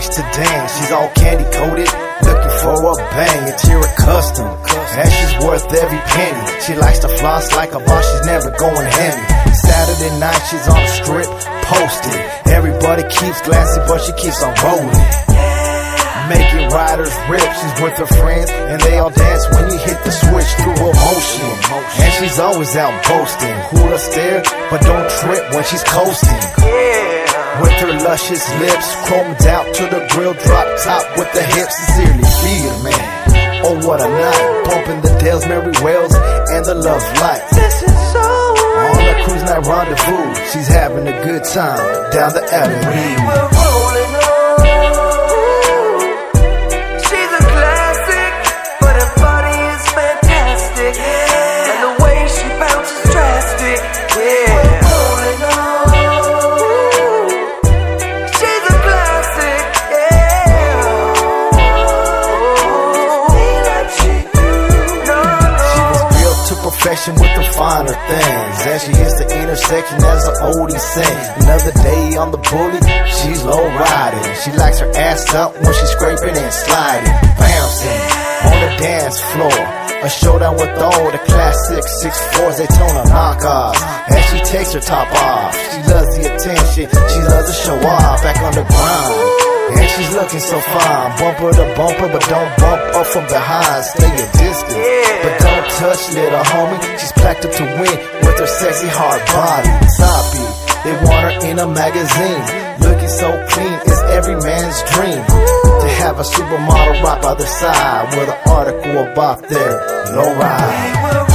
likes to dance. She's all candy coated, looking for a bang. It's Interior custom, and she's worth every penny. She likes to floss like a boss, she's never going heavy. Saturday night, she's on the strip, posted. Everybody keeps glassy, but she keeps on rolling. Making riders rip, she's with her friends, and they all dance when you hit the switch through emotion. And she's always out boasting. Who'll stare, but don't trip when she's coasting. With her luscious lips, chromed out to the grill, drop top with the hips, sincerely feel, man. Oh, what a night, bumping the Dells, Mary Wells, and the Love Lights. This is so On the cruise night rendezvous, she's having a good time down the avenue. We're rolling finer things. As she hits the intersection as the oldie sing. Another day on the bully, she's low riding. She likes her ass up when she's scraping and sliding. Bouncing on the dance floor. A showdown with all the classic six fours, they tone her knock off. As she takes her top off, she loves the attention. She loves to show off back on the ground. And she's looking so fine, bumper to bumper, but don't bump up from behind. Stay a distance, touch little homie. She's packed up to win with her sexy hard body. Toppy, they want her in a magazine. Looking so clean, it's every man's dream. To have a supermodel right by their side with an article about their low ride.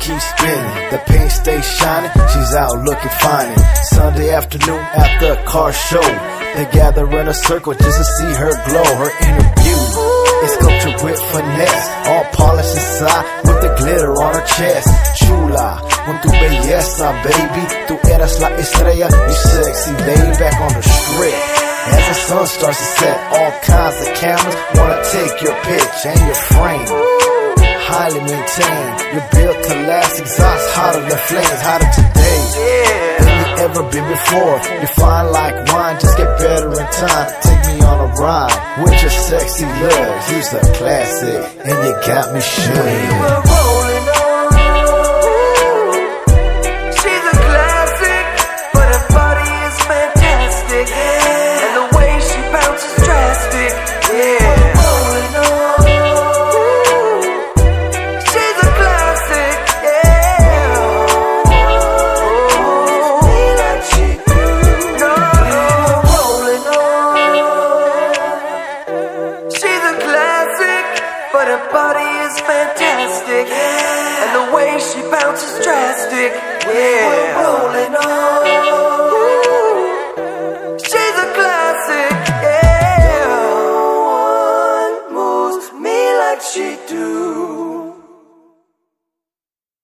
Keep spinning, the paint stays shining. She's out looking fine. Sunday afternoon after a car show, they gather in a circle just to see her glow, her inner beauty. It's sculptured with finesse, all polished inside with the glitter on her chest. Chula, con tu belleza, baby. Tu eras la estrella, you sexy lady back on the strip. As the sun starts to set, all kinds of cameras wanna take your pitch and your frame highly maintained. You're built to last, exhaust hotter than flames, hotter today than you ever been before. You're fine like wine, just get better in time. Take me on a ride with your sexy love. You's a classic, and you got me sure. Bounces drastic. Yeah. We're rolling on.